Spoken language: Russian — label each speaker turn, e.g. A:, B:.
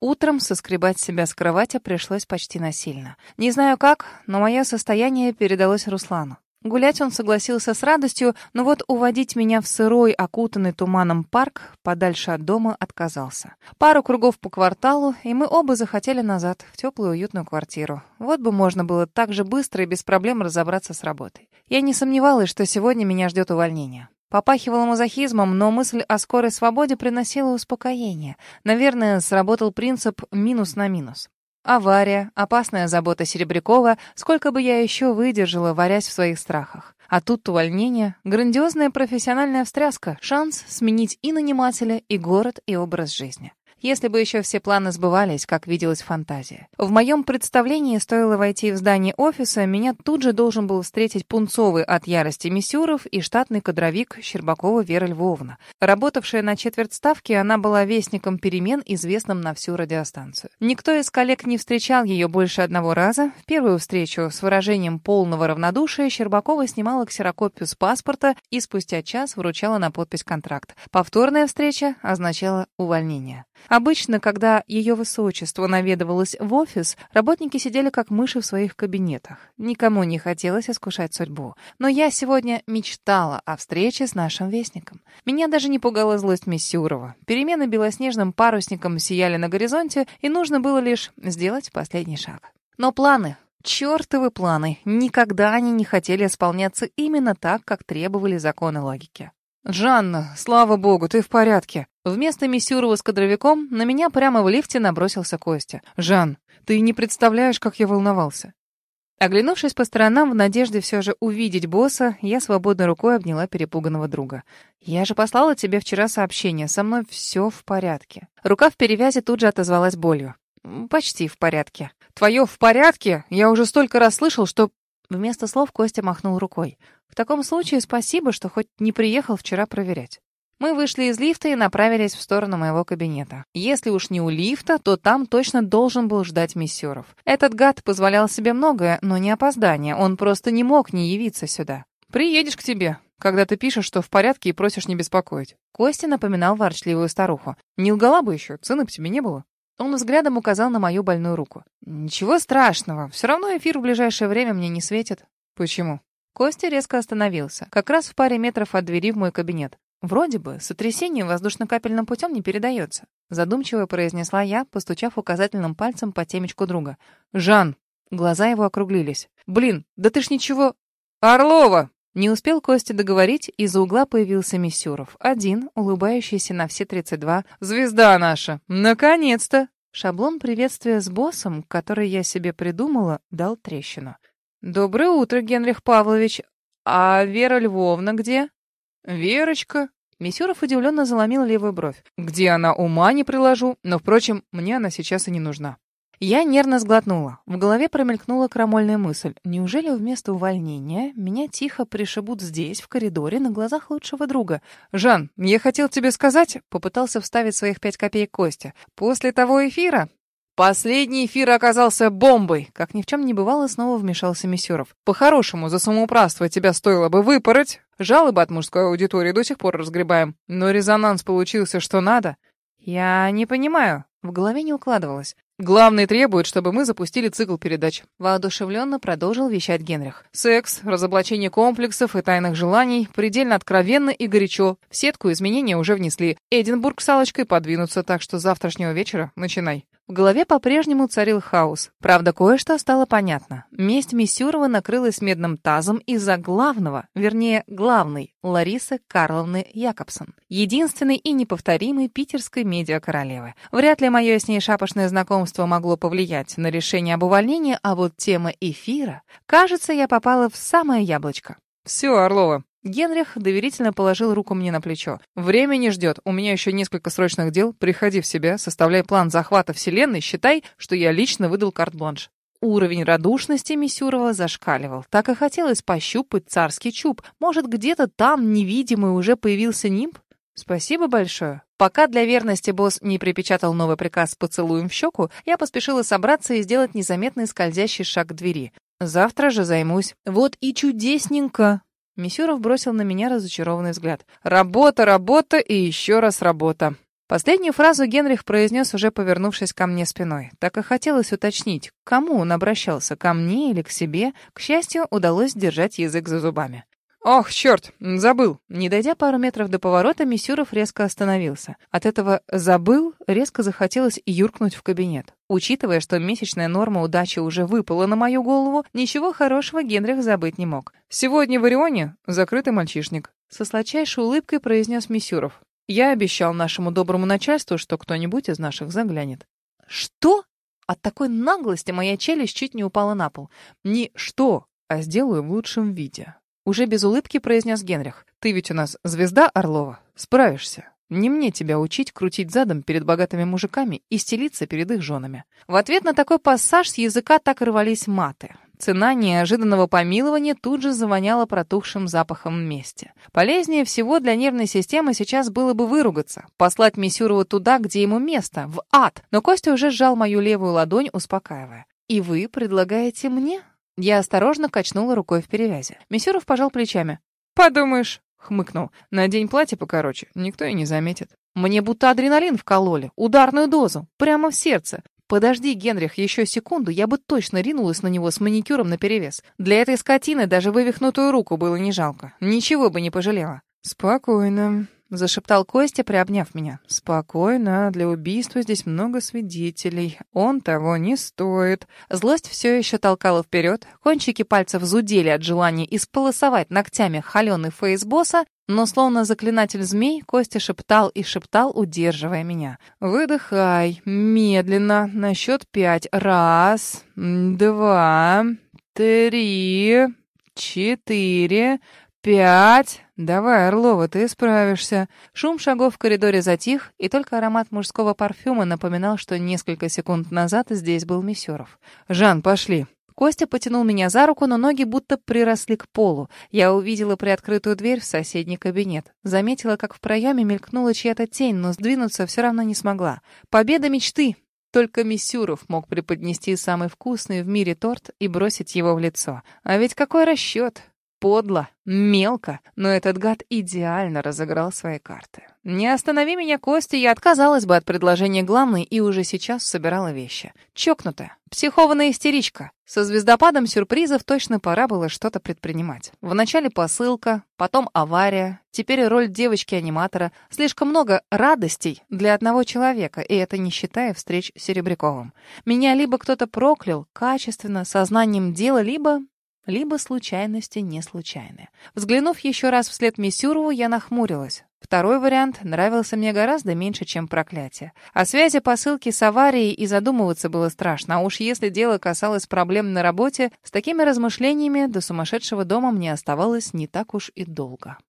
A: Утром соскребать себя с кровати пришлось почти насильно. Не знаю как, но мое состояние передалось Руслану. Гулять он согласился с радостью, но вот уводить меня в сырой, окутанный туманом парк подальше от дома отказался. Пару кругов по кварталу, и мы оба захотели назад, в теплую уютную квартиру. Вот бы можно было так же быстро и без проблем разобраться с работой. Я не сомневалась, что сегодня меня ждет увольнение. Попахивало мазохизмом, но мысль о скорой свободе приносила успокоение. Наверное, сработал принцип «минус на минус». Авария, опасная забота Серебрякова, сколько бы я еще выдержала, варясь в своих страхах. А тут увольнение, грандиозная профессиональная встряска, шанс сменить и нанимателя, и город, и образ жизни. Если бы еще все планы сбывались, как виделась фантазия. В моем представлении стоило войти в здание офиса, меня тут же должен был встретить пунцовый от ярости Мисюров и штатный кадровик Щербакова Вера Львовна. Работавшая на четверть ставки, она была вестником перемен, известным на всю радиостанцию. Никто из коллег не встречал ее больше одного раза. В первую встречу с выражением полного равнодушия Щербакова снимала ксерокопию с паспорта и спустя час вручала на подпись контракт. Повторная встреча означала увольнение. Обычно, когда ее высочество наведывалось в офис, работники сидели как мыши в своих кабинетах. Никому не хотелось искушать судьбу. Но я сегодня мечтала о встрече с нашим вестником. Меня даже не пугала злость Миссюрова. Перемены белоснежным парусником сияли на горизонте, и нужно было лишь сделать последний шаг. Но планы, чертовы планы, никогда они не хотели исполняться именно так, как требовали законы логики. «Жанна, слава богу, ты в порядке!» Вместо Миссюрова с кадровиком на меня прямо в лифте набросился Костя. «Жан, ты не представляешь, как я волновался!» Оглянувшись по сторонам в надежде все же увидеть босса, я свободной рукой обняла перепуганного друга. «Я же послала тебе вчера сообщение, со мной все в порядке». Рука в перевязи тут же отозвалась болью. «Почти в порядке». «Твое в порядке? Я уже столько раз слышал, что Вместо слов Костя махнул рукой. «В таком случае спасибо, что хоть не приехал вчера проверять». Мы вышли из лифта и направились в сторону моего кабинета. Если уж не у лифта, то там точно должен был ждать Миссеров. Этот гад позволял себе многое, но не опоздание. Он просто не мог не явиться сюда. «Приедешь к тебе», когда ты пишешь, что в порядке и просишь не беспокоить. Костя напоминал ворчливую старуху. Не лгала бы еще, цены бы тебе не было. Он взглядом указал на мою больную руку. «Ничего страшного. Все равно эфир в ближайшее время мне не светит». «Почему?» Костя резко остановился, как раз в паре метров от двери в мой кабинет. «Вроде бы, сотрясение воздушно-капельным путем не передается», задумчиво произнесла я, постучав указательным пальцем по темечку друга. «Жан!» Глаза его округлились. «Блин, да ты ж ничего...» «Орлова!» Не успел Костя договорить, из-за угла появился Миссюров. Один, улыбающийся на все 32. «Звезда наша! Наконец-то!» Шаблон приветствия с боссом, который я себе придумала, дал трещину. «Доброе утро, Генрих Павлович. А Вера Львовна где?» «Верочка». Миссюров удивленно заломил левую бровь. «Где она, ума не приложу, но, впрочем, мне она сейчас и не нужна». Я нервно сглотнула. В голове промелькнула крамольная мысль. Неужели вместо увольнения меня тихо пришибут здесь, в коридоре, на глазах лучшего друга? «Жан, я хотел тебе сказать...» — попытался вставить своих пять копеек Костя. «После того эфира Последний эфир оказался бомбой. Как ни в чем не бывало, снова вмешался Мессеров. По-хорошему, за самоуправство тебя стоило бы выпороть. Жалобы от мужской аудитории до сих пор разгребаем. Но резонанс получился что надо. Я не понимаю. В голове не укладывалось. Главный требует, чтобы мы запустили цикл передач. Воодушевленно продолжил вещать Генрих. Секс, разоблачение комплексов и тайных желаний, предельно откровенно и горячо. В сетку изменения уже внесли. Эдинбург с Алочкой подвинутся, так что с завтрашнего вечера начинай. В голове по-прежнему царил хаос. Правда, кое-что стало понятно. Месть Миссюрова накрылась медным тазом из-за главного, вернее, главной, Ларисы Карловны Якобсон. Единственной и неповторимой питерской медиа-королевы. Вряд ли мое с ней шапошное знакомство могло повлиять на решение об увольнении, а вот тема эфира... Кажется, я попала в самое яблочко. «Все, Орлова, Генрих доверительно положил руку мне на плечо. «Время не ждет. У меня еще несколько срочных дел. Приходи в себя, составляй план захвата Вселенной, считай, что я лично выдал карт-бланш». Уровень радушности Мисюрова зашкаливал. Так и хотелось пощупать царский чуб. Может, где-то там невидимый уже появился нимб? Спасибо большое. Пока для верности босс не припечатал новый приказ с поцелуем в щеку, я поспешила собраться и сделать незаметный скользящий шаг к двери. Завтра же займусь. Вот и чудесненько. Мисюров бросил на меня разочарованный взгляд. «Работа, работа и еще раз работа». Последнюю фразу Генрих произнес, уже повернувшись ко мне спиной. Так и хотелось уточнить, к кому он обращался, ко мне или к себе. К счастью, удалось держать язык за зубами. «Ох, черт, забыл!» Не дойдя пару метров до поворота, Мисюров резко остановился. От этого «забыл» резко захотелось юркнуть в кабинет. Учитывая, что месячная норма удачи уже выпала на мою голову, ничего хорошего Генрих забыть не мог. «Сегодня в Орионе закрытый мальчишник», — со сладчайшей улыбкой произнес Мисюров. Я обещал нашему доброму начальству, что кто-нибудь из наших заглянет. Что? От такой наглости моя челюсть чуть не упала на пол. Не что, а сделаю в лучшем виде. Уже без улыбки произнес Генрих. Ты ведь у нас звезда Орлова. Справишься. Не мне тебя учить крутить задом перед богатыми мужиками и стелиться перед их женами. В ответ на такой пассаж с языка так рвались маты. Цена неожиданного помилования тут же завоняла протухшим запахом мести. Полезнее всего для нервной системы сейчас было бы выругаться, послать Мисюрова туда, где ему место, в ад. Но Костя уже сжал мою левую ладонь, успокаивая. «И вы предлагаете мне?» Я осторожно качнула рукой в перевязи. Мисюров пожал плечами. «Подумаешь», — хмыкнул. «Надень платье покороче, никто и не заметит». Мне будто адреналин вкололи, ударную дозу, прямо в сердце. Подожди, Генрих, еще секунду, я бы точно ринулась на него с маникюром наперевес. Для этой скотины даже вывихнутую руку было не жалко. Ничего бы не пожалела. Спокойно, зашептал Костя, приобняв меня. Спокойно, для убийства здесь много свидетелей. Он того не стоит. Злость все еще толкала вперед, кончики пальцев зудели от желания исполосовать ногтями холеный фейс босса, но словно заклинатель змей, Костя шептал и шептал, удерживая меня. «Выдыхай, медленно, на счет пять. Раз, два, три, четыре, пять...» «Давай, Орлова, ты справишься». Шум шагов в коридоре затих, и только аромат мужского парфюма напоминал, что несколько секунд назад здесь был Мессеров. «Жан, пошли». Костя потянул меня за руку, но ноги будто приросли к полу. Я увидела приоткрытую дверь в соседний кабинет. Заметила, как в проеме мелькнула чья-то тень, но сдвинуться все равно не смогла. Победа мечты! Только Мисюров мог преподнести самый вкусный в мире торт и бросить его в лицо. А ведь какой расчет! Подло, мелко, но этот гад идеально разыграл свои карты. Не останови меня, Костя, я отказалась бы от предложения главной и уже сейчас собирала вещи. Чокнутая, психованная истеричка. Со звездопадом сюрпризов точно пора было что-то предпринимать. Вначале посылка, потом авария, теперь роль девочки-аниматора. Слишком много радостей для одного человека, и это не считая встреч с Серебряковым. Меня либо кто-то проклял качественно, сознанием дела, либо либо случайности не случайные. Взглянув еще раз вслед Мисюрову, я нахмурилась. Второй вариант нравился мне гораздо меньше, чем проклятие. О связи посылки с аварией и задумываться было страшно, а уж если дело касалось проблем на работе, с такими размышлениями до сумасшедшего дома мне оставалось не так уж и долго.